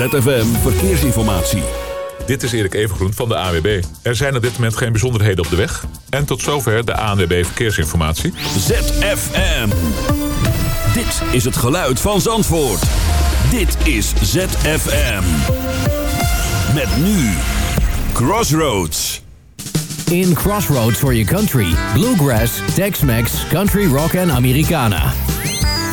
ZFM Verkeersinformatie. Dit is Erik Evengroen van de AWB. Er zijn op dit moment geen bijzonderheden op de weg. En tot zover de ANWB Verkeersinformatie. ZFM. Dit is het geluid van Zandvoort. Dit is ZFM. Met nu Crossroads. In Crossroads for your country. Bluegrass, Tex-Mex, Country Rock en Americana.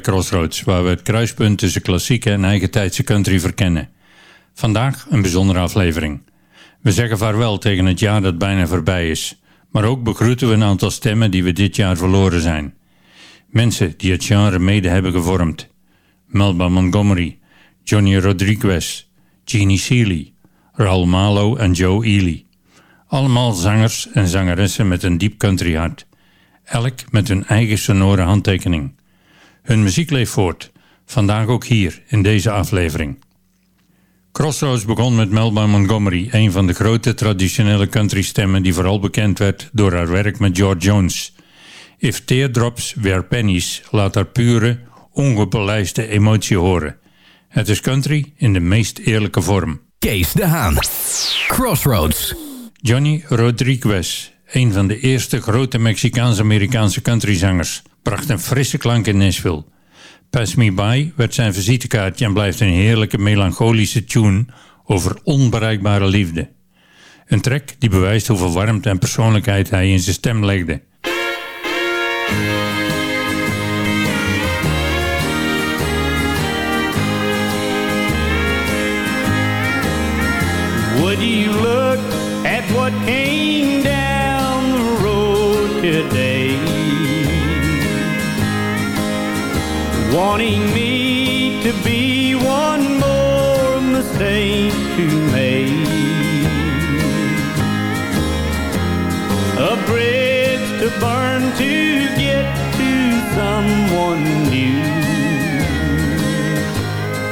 Crossroads, waar we het kruispunt tussen klassieke en eigentijdse country verkennen. Vandaag een bijzondere aflevering. We zeggen vaarwel tegen het jaar dat bijna voorbij is, maar ook begroeten we een aantal stemmen die we dit jaar verloren zijn. Mensen die het genre mede hebben gevormd. Melba Montgomery, Johnny Rodriguez, Jeannie Seeley, Raul Malo en Joe Ely. Allemaal zangers en zangeressen met een diep country hart. Elk met hun eigen sonore handtekening. Hun muziek leeft voort, vandaag ook hier in deze aflevering. Crossroads begon met Melba Montgomery, een van de grote traditionele country stemmen die vooral bekend werd door haar werk met George Jones. If Teardrops Were Pennies laat haar pure, ongepolijste emotie horen. Het is country in de meest eerlijke vorm. Kees de Haan. Crossroads. Johnny Rodriguez, een van de eerste grote Mexicaans-Amerikaanse countryzangers, bracht een frisse klank in Nashville. Pass Me By werd zijn visitekaartje en blijft een heerlijke melancholische tune over onbereikbare liefde. Een track die bewijst hoeveel warmte en persoonlijkheid hij in zijn stem legde. Would you look at what came down the road today? Wanting me to be one more mistake to make. A bridge to burn to get to someone new.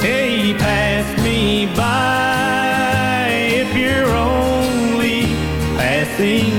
Hey, pass me by if you're only passing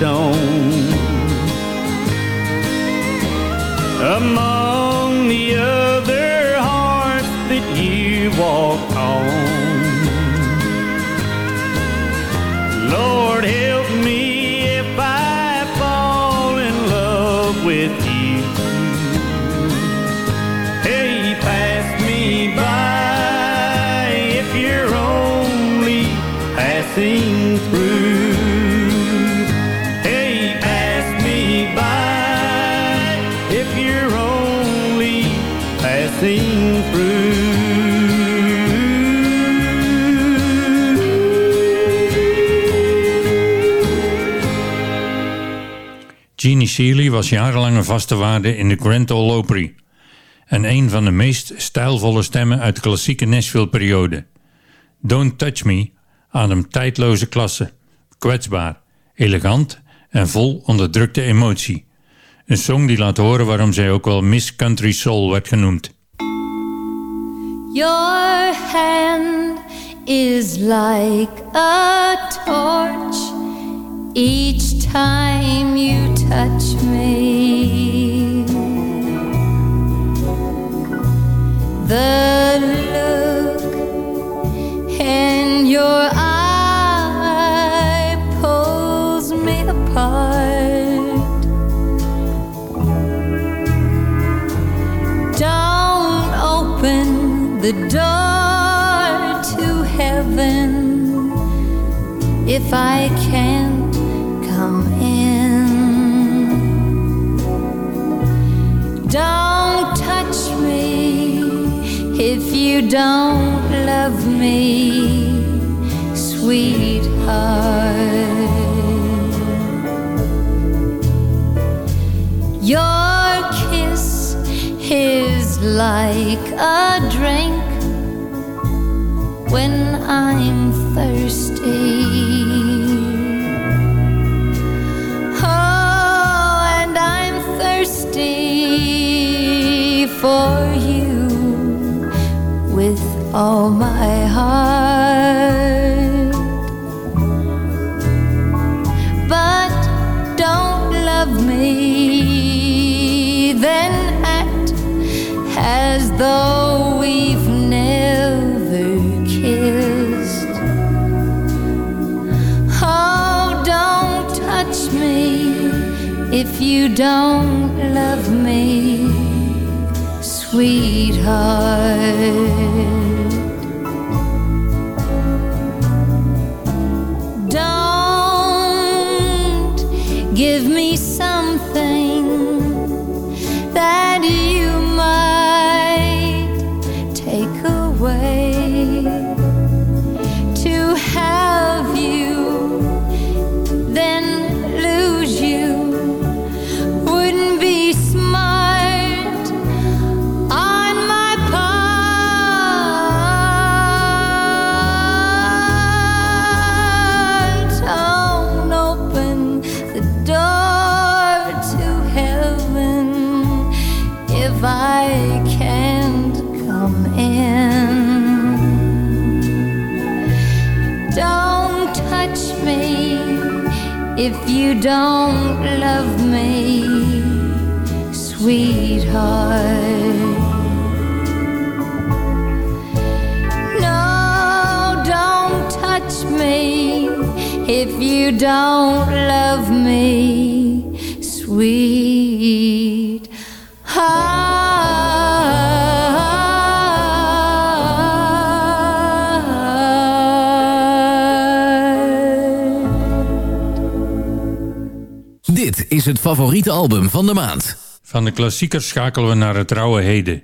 stepping Jeannie was jarenlang een vaste waarde in de Grand Ole Opry en een van de meest stijlvolle stemmen uit de klassieke Nashville-periode. Don't Touch Me ademt tijdloze klasse, kwetsbaar, elegant en vol onderdrukte emotie. Een song die laat horen waarom zij ook wel Miss Country Soul werd genoemd. Your hand is like a torch each time you touch me. The look in your eye pulls me apart. Don't open the door to heaven if I can't Don't touch me if you don't love me, sweetheart. Your kiss is like a drink when I'm thirsty. For you with all my heart. But don't love me, then act as though we've never kissed. Oh, don't touch me if you don't love me, sweetheart. Don't love me, sweetheart. No, don't touch me if you don't love me, sweet. Is het favoriete album van de maand. Van de klassiekers schakelen we naar het rauwe heden.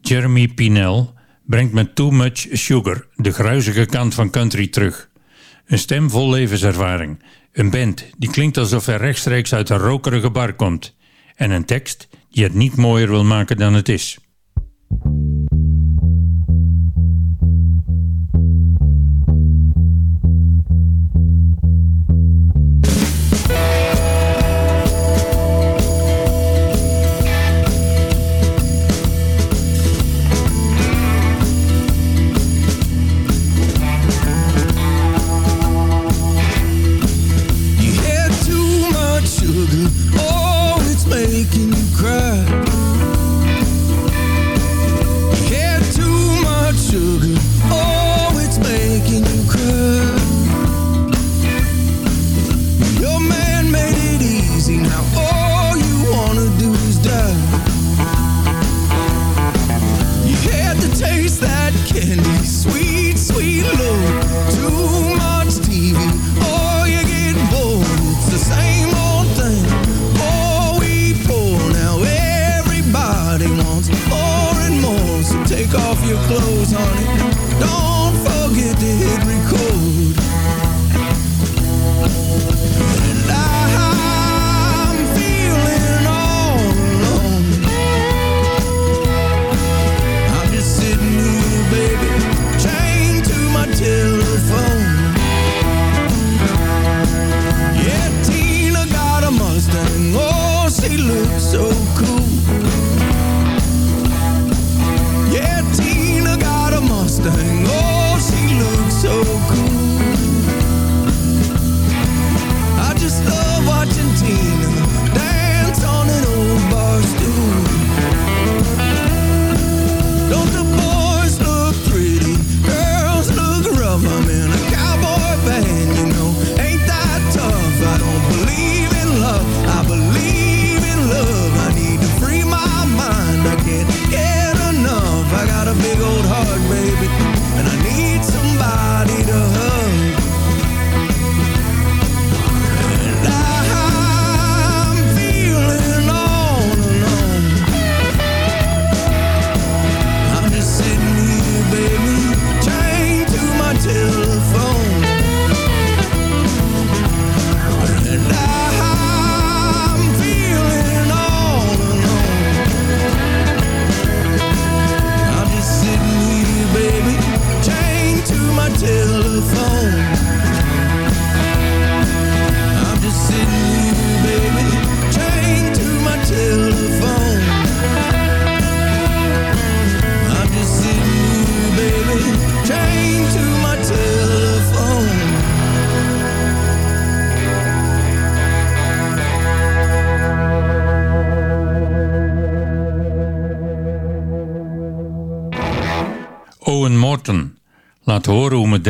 Jeremy Pinell brengt met Too Much Sugar de gruizige kant van country terug. Een stem vol levenservaring. Een band die klinkt alsof hij rechtstreeks uit een rokerige bar komt. En een tekst die het niet mooier wil maken dan het is.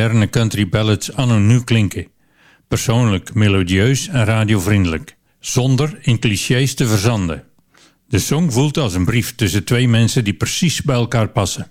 moderne country ballads anno nu klinken. Persoonlijk, melodieus en radiovriendelijk. Zonder in clichés te verzanden. De song voelt als een brief tussen twee mensen die precies bij elkaar passen.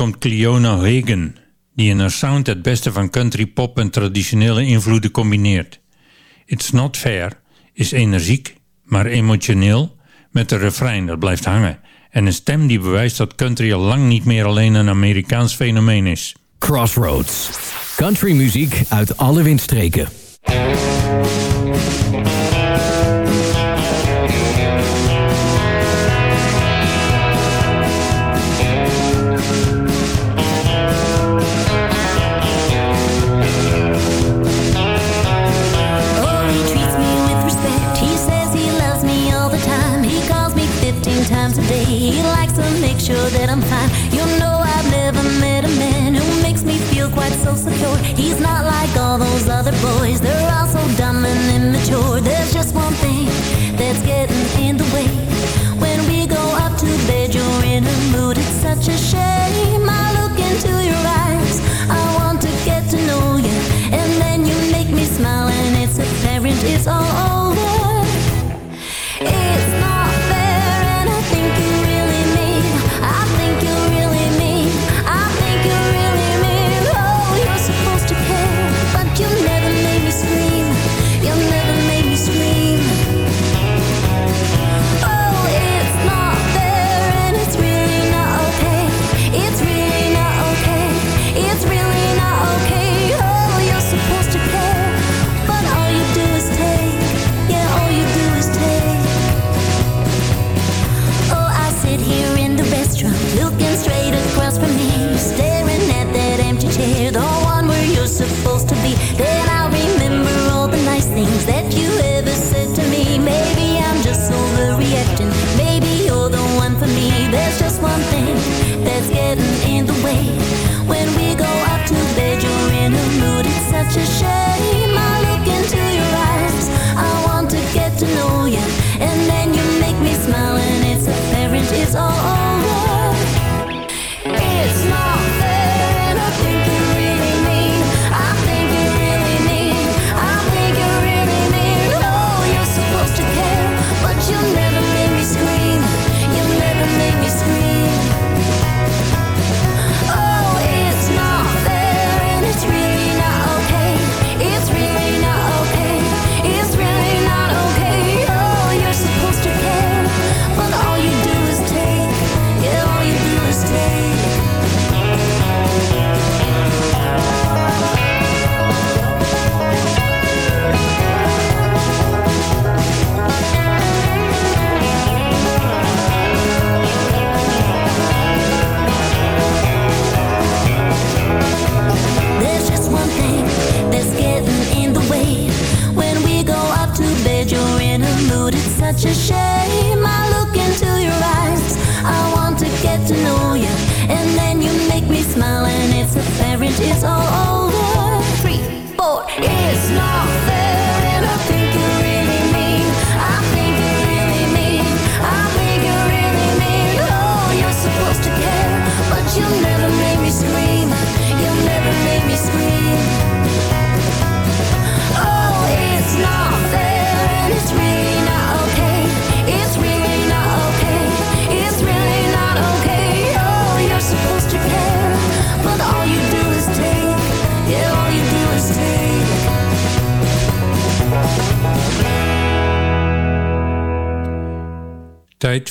komt Cleona Hagen, die in haar sound het beste van country pop en traditionele invloeden combineert. It's Not Fair is energiek, maar emotioneel, met een refrein dat blijft hangen en een stem die bewijst dat country al lang niet meer alleen een Amerikaans fenomeen is. Crossroads. Country muziek uit alle windstreken. thousand times a day. He likes to make sure that I'm fine. You know I've never met a man who makes me feel quite so secure. He's not like all those other boys. They're all so dumb and immature. They're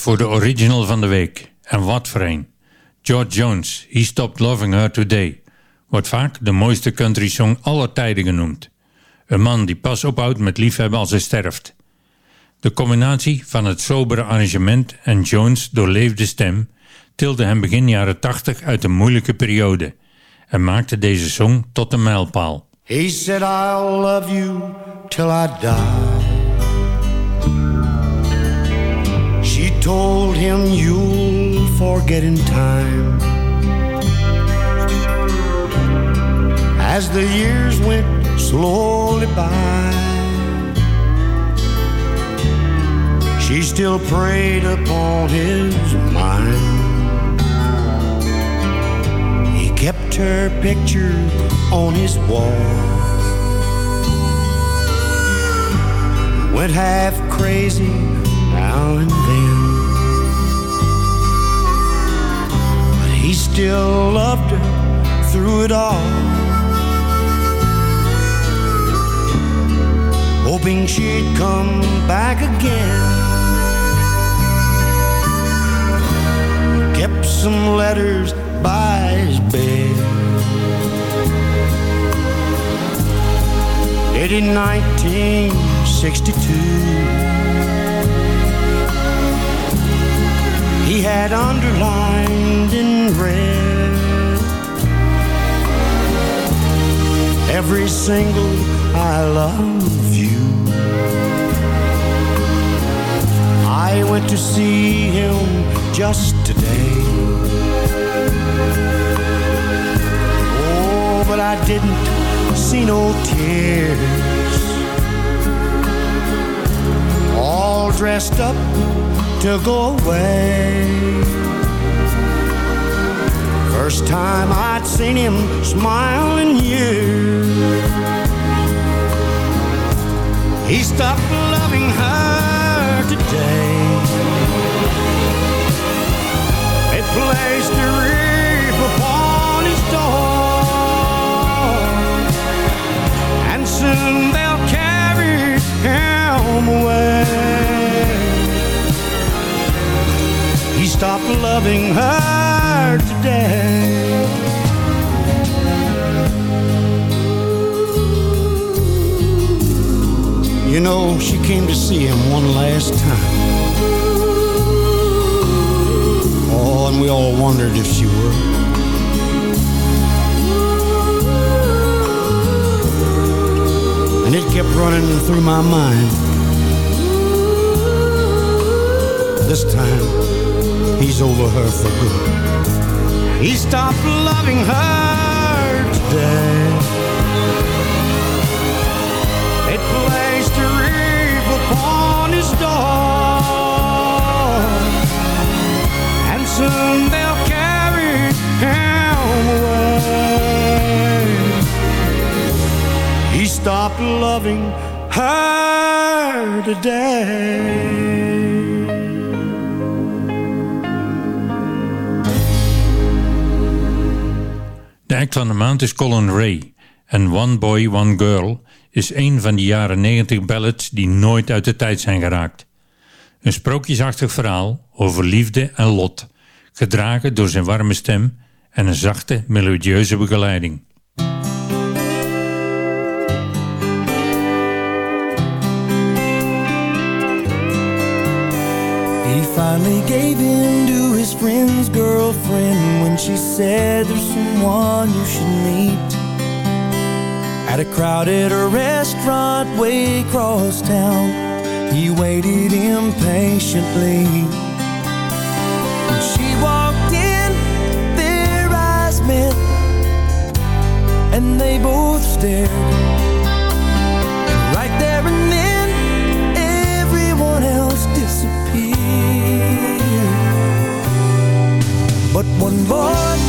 voor de original van de week. En wat voor een. George Jones, He Stopped Loving Her Today, wordt vaak de mooiste country song aller tijden genoemd. Een man die pas ophoudt met liefhebben als hij sterft. De combinatie van het sobere arrangement en Jones' doorleefde stem tilde hem begin jaren 80 uit een moeilijke periode en maakte deze song tot een mijlpaal. He said I'll love you till I die. told him you'll forget in time. As the years went slowly by, she still preyed upon his mind. He kept her picture on his wall. Went half crazy now and then still loved her through it all. Hoping she'd come back again. Kept some letters by his bed. Dated 1962. He had underlined red every single I love you. I went to see him just today. Oh, but I didn't see no tears. All dressed up to go away. First time I'd seen him smile in years. He stopped loving her today. They placed a wreath upon his door, and soon they'll carry him away. He stopped loving her today. You know, she came to see him one last time. Oh, and we all wondered if she would. And it kept running through my mind. This time, he's over her for good. He stopped loving her today. It placed a wreath upon his door, and soon they'll carry him away. He stopped loving her today. Act van de maand is Colin Ray. En One Boy, One Girl is een van die jaren 90 ballads die nooit uit de tijd zijn geraakt. Een sprookjesachtig verhaal over liefde en lot, gedragen door zijn warme stem en een zachte, melodieuze begeleiding. Finally gave in to his friend's girlfriend when she said there's someone you should meet. At a crowded restaurant way across town, he waited impatiently. When she walked in, their eyes met, and they both stared. But one boy,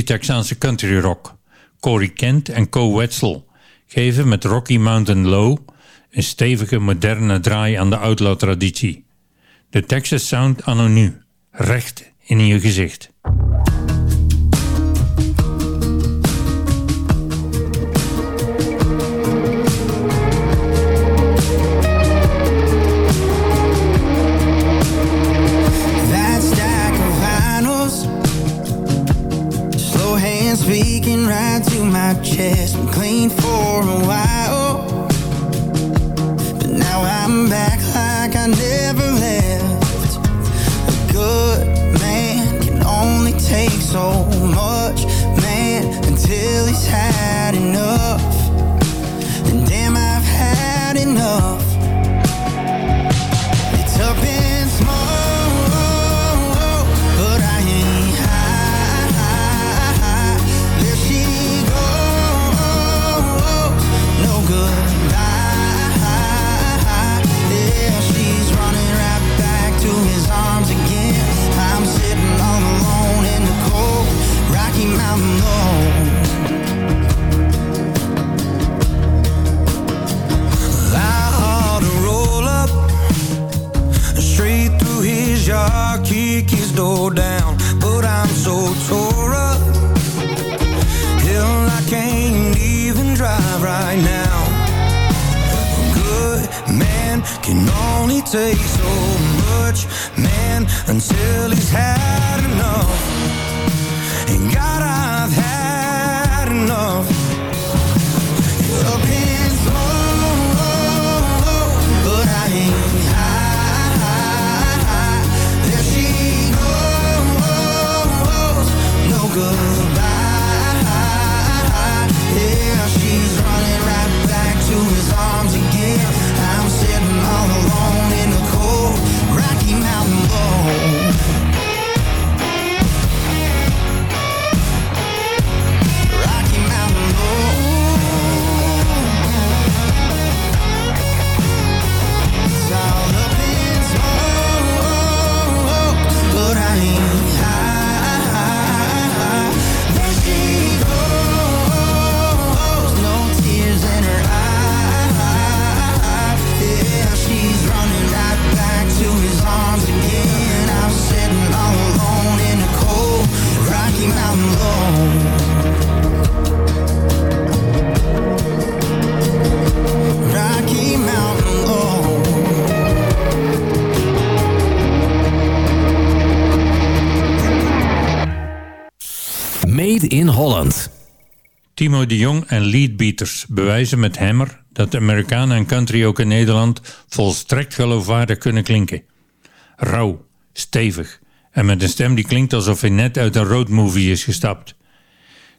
Texaanse country rock. Corey Kent en Co Wetzel geven met Rocky Mountain Low een stevige moderne draai aan de outlaw traditie. De Texas Sound anno nu, recht in je gezicht. My chest. Been clean for a while. But now I'm back like I never left. A good man can only take so much Man, until he's had enough door down But I'm so tore up. Hell, I can't even drive right now. A good man can only take so much Man, until he's had enough. And God, Timo de Jong en Leadbeaters bewijzen met Hammer dat de Amerikanen en country ook in Nederland volstrekt geloofwaardig kunnen klinken. Rauw, stevig en met een stem die klinkt alsof hij net uit een roadmovie is gestapt.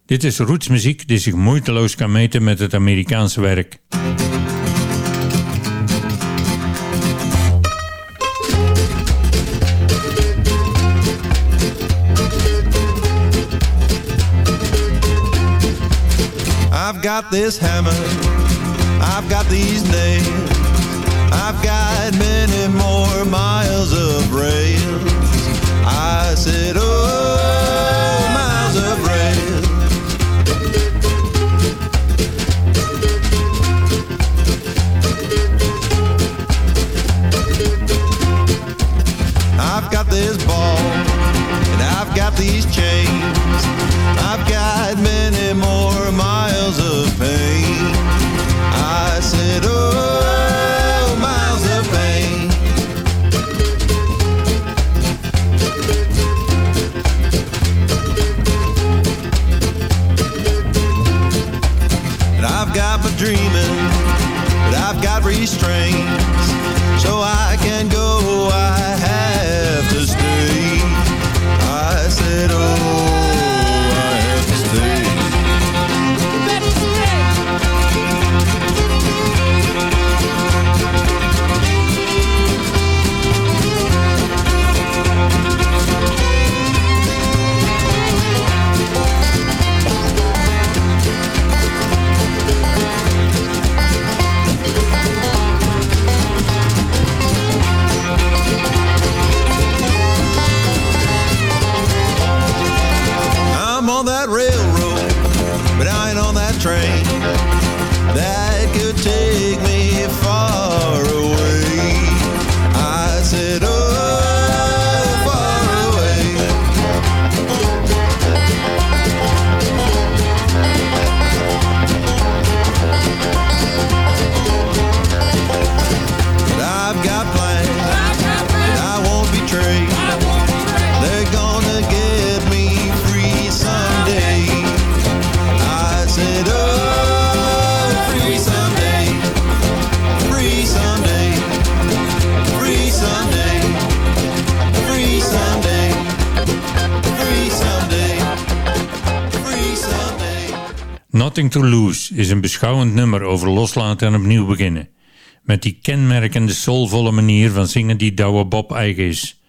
Dit is rootsmuziek die zich moeiteloos kan meten met het Amerikaanse werk. Got this hammer. I've got these nails. I've got many more miles of rails. I said, oh, Nothing to Lose is een beschouwend nummer over loslaten en opnieuw beginnen. Met die kenmerkende soulvolle manier van zingen die Douwe Bob eigen is.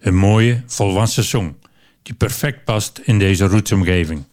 Een mooie, volwassen song die perfect past in deze rootsomgeving.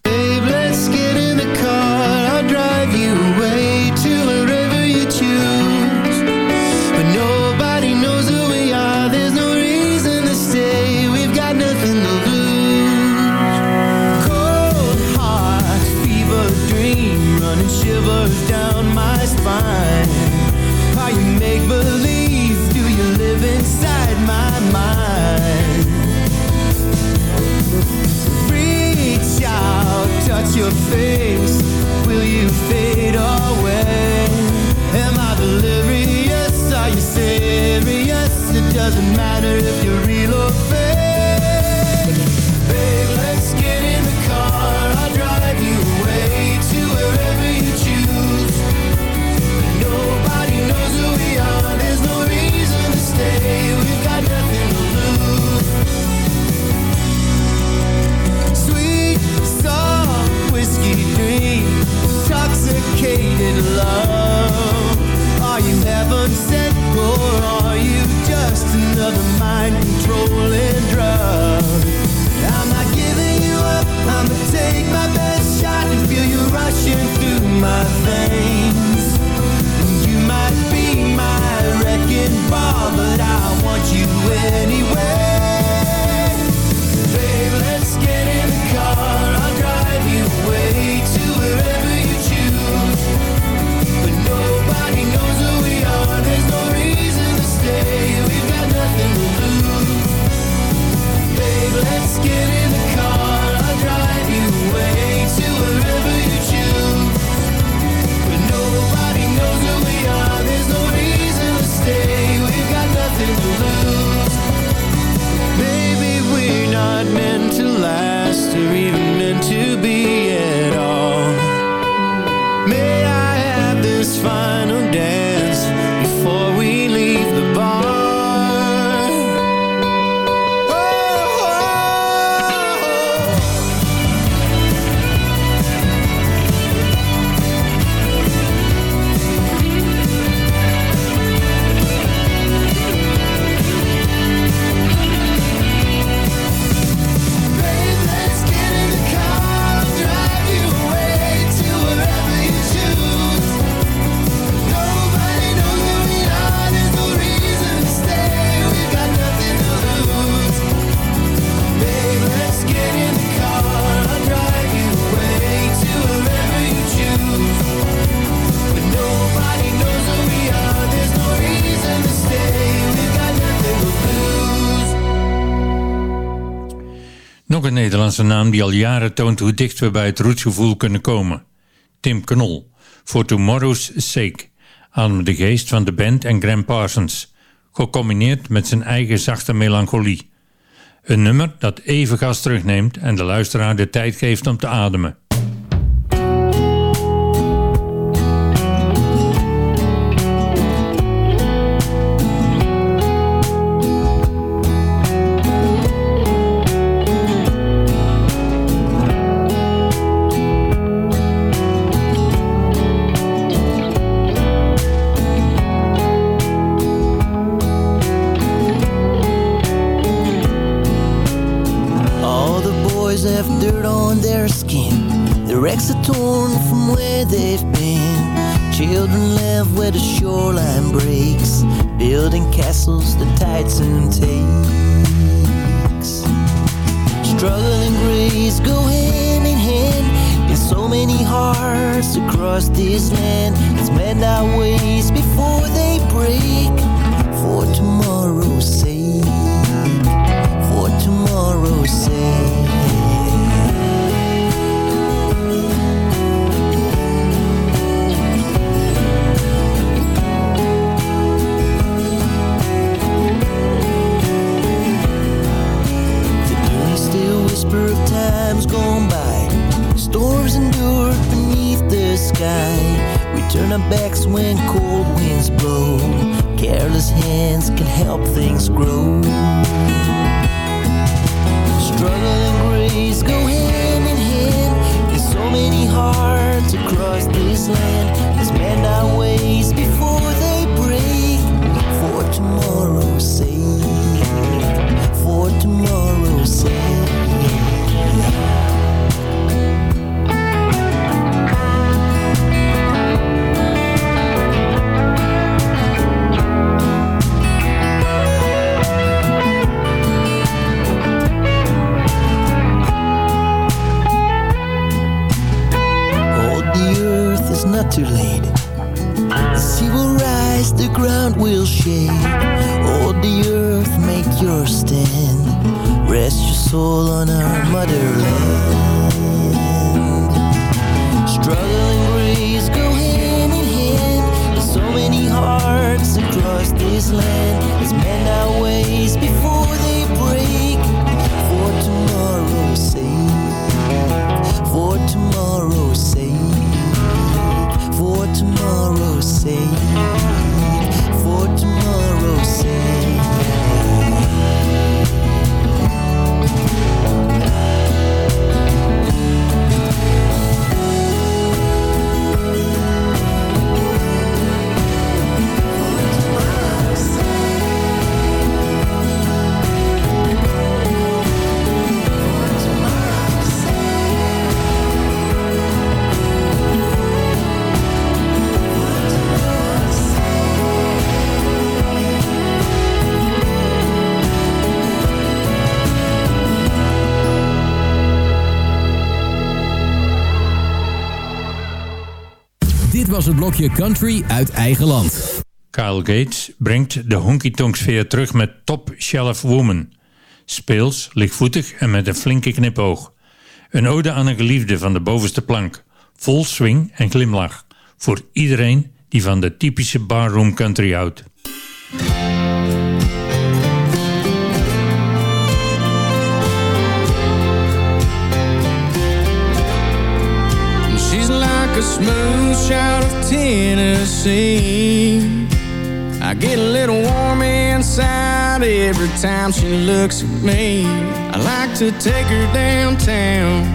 love. Are you heaven sent or are you just another mind controlling drug? I'm not giving you up, I'm gonna take my best shot and feel you rushing through my veins. You might be my wrecking ball, but I want you anyway die al jaren toont hoe dicht we bij het rootsgevoel kunnen komen. Tim Knol, For Tomorrow's Sake, aan de geest van de band en Graham Parsons, gecombineerd met zijn eigen zachte melancholie. Een nummer dat even gas terugneemt en de luisteraar de tijd geeft om te ademen. Ground will shake. Oh, the earth, make your stand. Rest your soul on our motherland. Struggle and grace go hand in hand. There's so many hearts across this land. Let's mend our ways before het blokje Country uit eigen land. Kyle Gates brengt de honky-tonk sfeer terug met Top Shelf Woman. Speels, lichtvoetig en met een flinke knipoog. Een ode aan een geliefde van de bovenste plank. Vol swing en glimlach. Voor iedereen die van de typische barroom country houdt. A smooth of Tennessee. I get a little warm inside every time she looks at me. I like to take her downtown,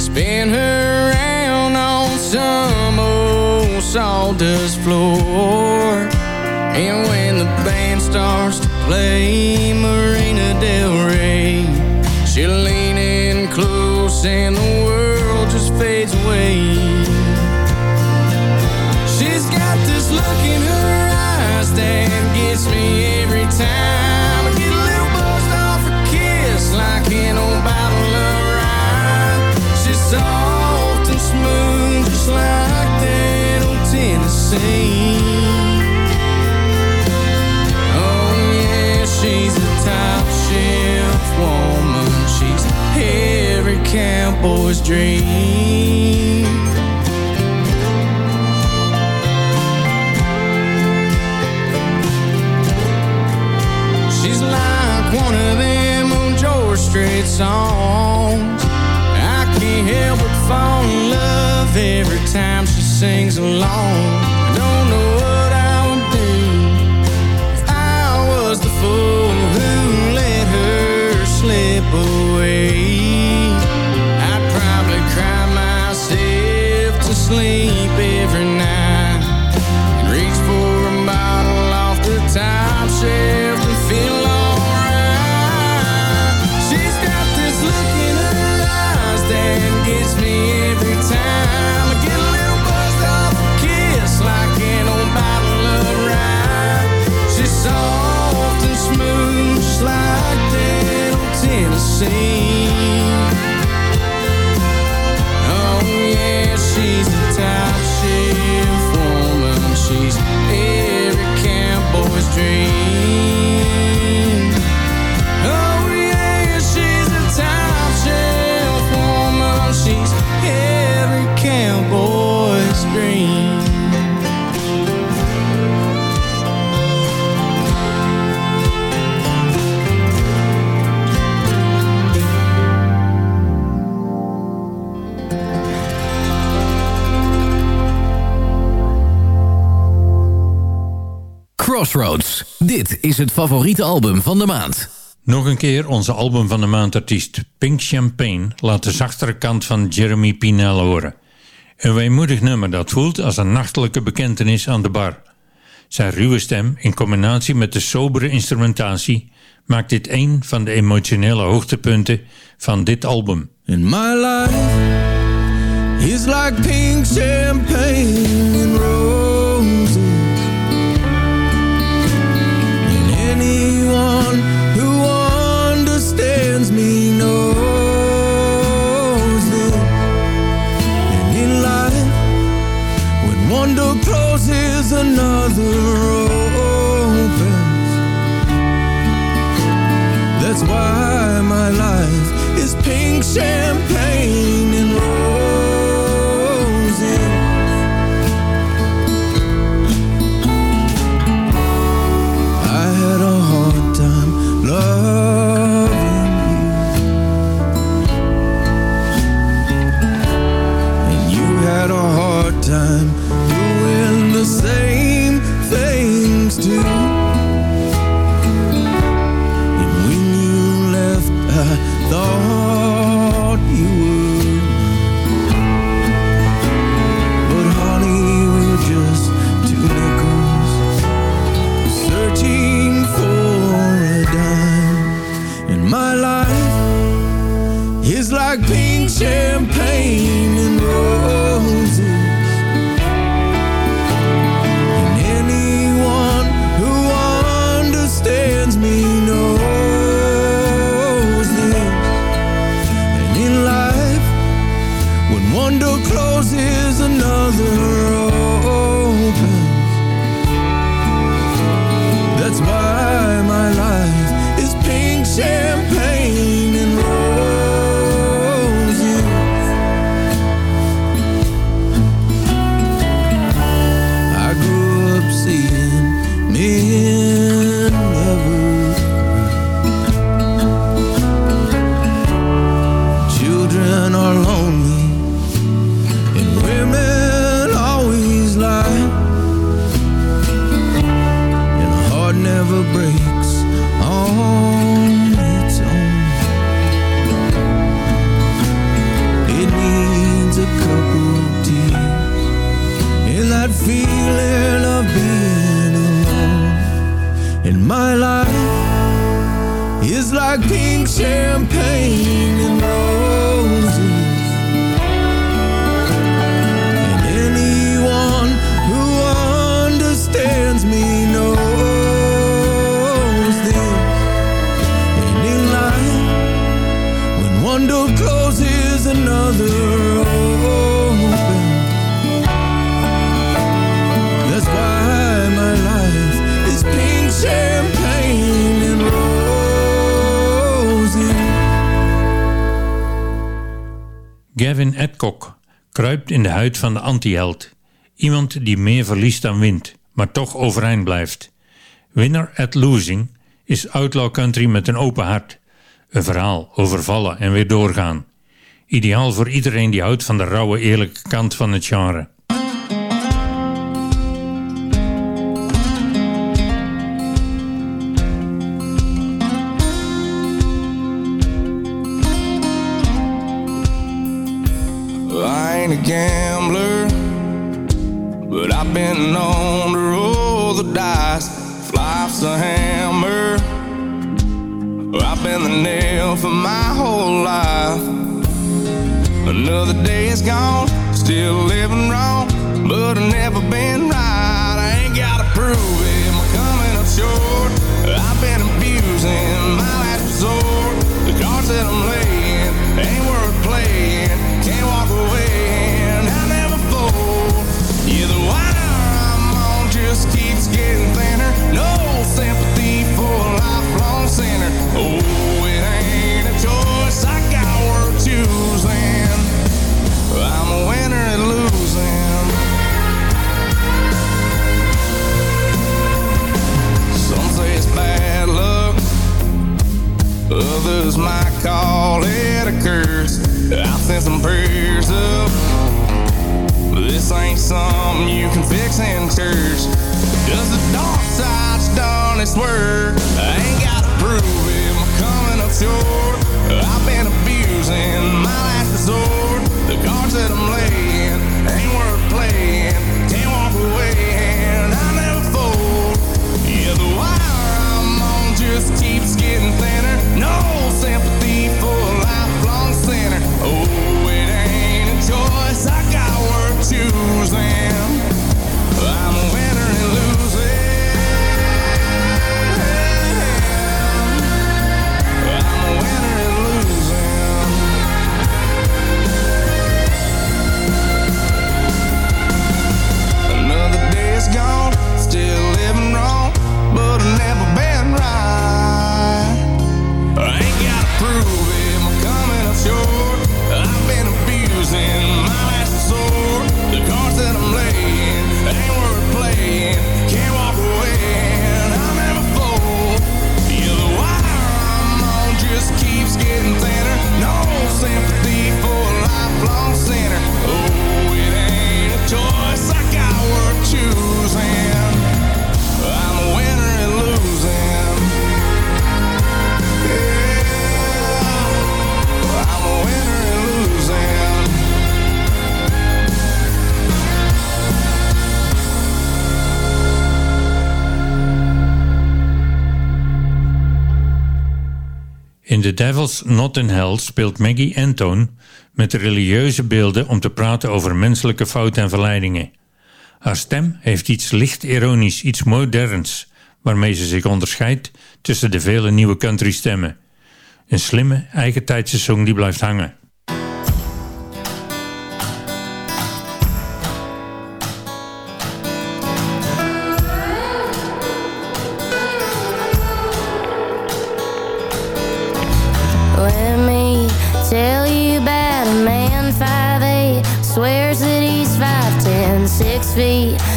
spin her around on some old sawdust floor. And when the band starts to play Marina Del Rey, she'll lean in close and the cowboy's dream. She's like one of them old George Strait songs. I can't help but fall in love every time she sings along. Crossroads. Dit is het favoriete album van de maand. Nog een keer onze album van de maandartiest Pink Champagne laat de zachtere kant van Jeremy Pinel horen. Een weemoedig nummer dat voelt als een nachtelijke bekentenis aan de bar. Zijn ruwe stem in combinatie met de sobere instrumentatie maakt dit een van de emotionele hoogtepunten van dit album. In my life is like pink champagne opens. That's why my life is pink champagne Gavin Adcock kruipt in de huid van de antiheld. Iemand die meer verliest dan wint, maar toch overeind blijft. Winner at Losing is outlaw country met een open hart. Een verhaal over vallen en weer doorgaan. Ideaal voor iedereen die houdt van de rauwe eerlijke kant van het genre. Another day is gone, still living wrong, but I've Jesus might call it a curse. I sent some prayers up. This ain't something you can fix in church. Does the dark side's done its work? I ain't gotta prove it. I'm coming up short. I've been abusing my Devil's Not in Hell speelt Maggie Anton met religieuze beelden om te praten over menselijke fouten en verleidingen. Haar stem heeft iets licht ironisch, iets moderns, waarmee ze zich onderscheidt tussen de vele nieuwe countrystemmen. Een slimme, eigentijdse song die blijft hangen. sweet.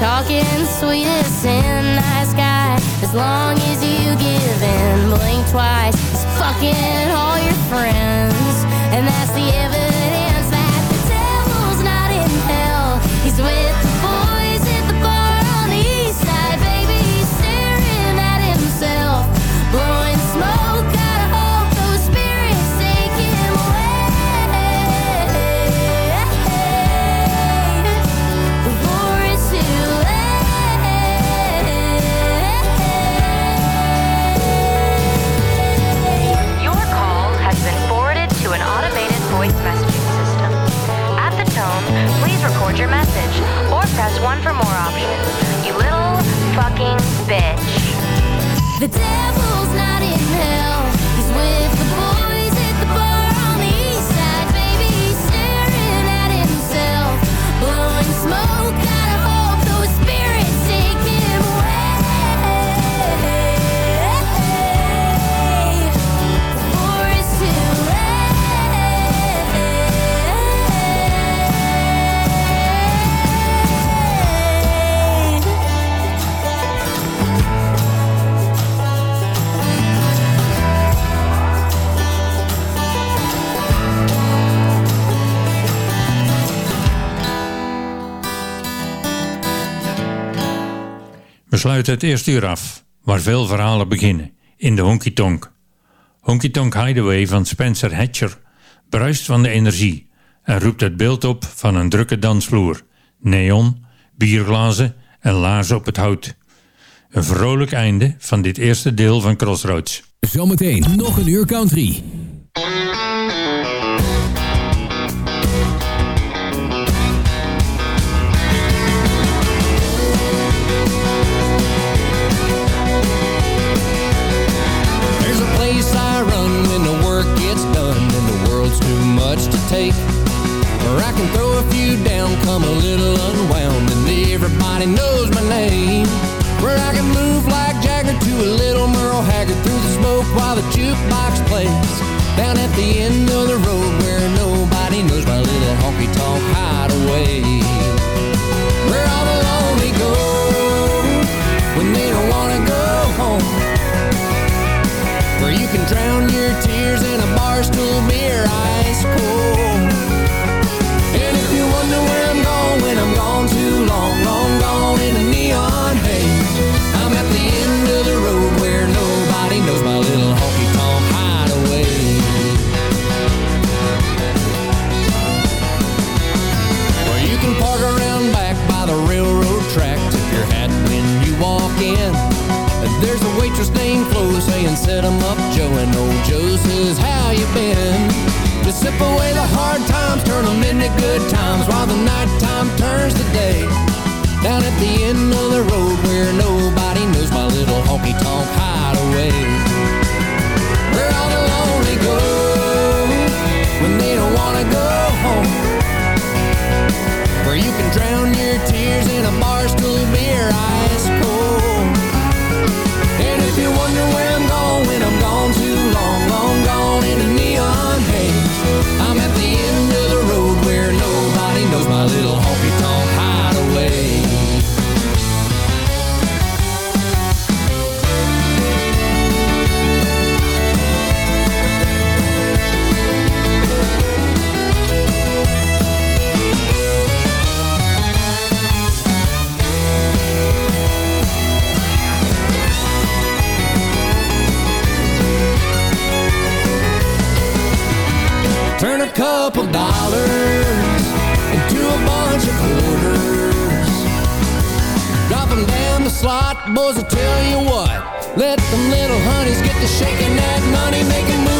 Talking sweetest and nice sky. As long as you give in Blink twice It's fucking all your friends And that's the end. your message, or press 1 for more options. You little fucking bitch. The devil's not in hell. sluiten het eerste uur af, waar veel verhalen beginnen, in de Honky Tonk. Honky Tonk Hideaway van Spencer Hatcher bruist van de energie en roept het beeld op van een drukke dansvloer, neon, bierglazen en laarzen op het hout. Een vrolijk einde van dit eerste deel van Crossroads. Zometeen nog een uur country. Take. Where I can throw a few down, come a little unwound, and everybody knows my name. Where I can move like Jagger to a little Merle Haggard through the smoke while the jukebox plays. Down at the end of the road where nobody knows my little honky tonk hideaway. Where all the lonely go when they don't wanna go home. Where you can drown your tears in a bar stool waitress named Flo saying, set 'em up, Joe. And old Joe says, how you been? Just sip away the hard times, turn 'em into good times while the nighttime turns to day. Down at the end of the road where nobody knows my little honky tonk hideaway. Couple dollars into a bunch of quarters. Drop 'em down the slot, boys, I tell you what. Let them little honeys get to shaking that money, making moves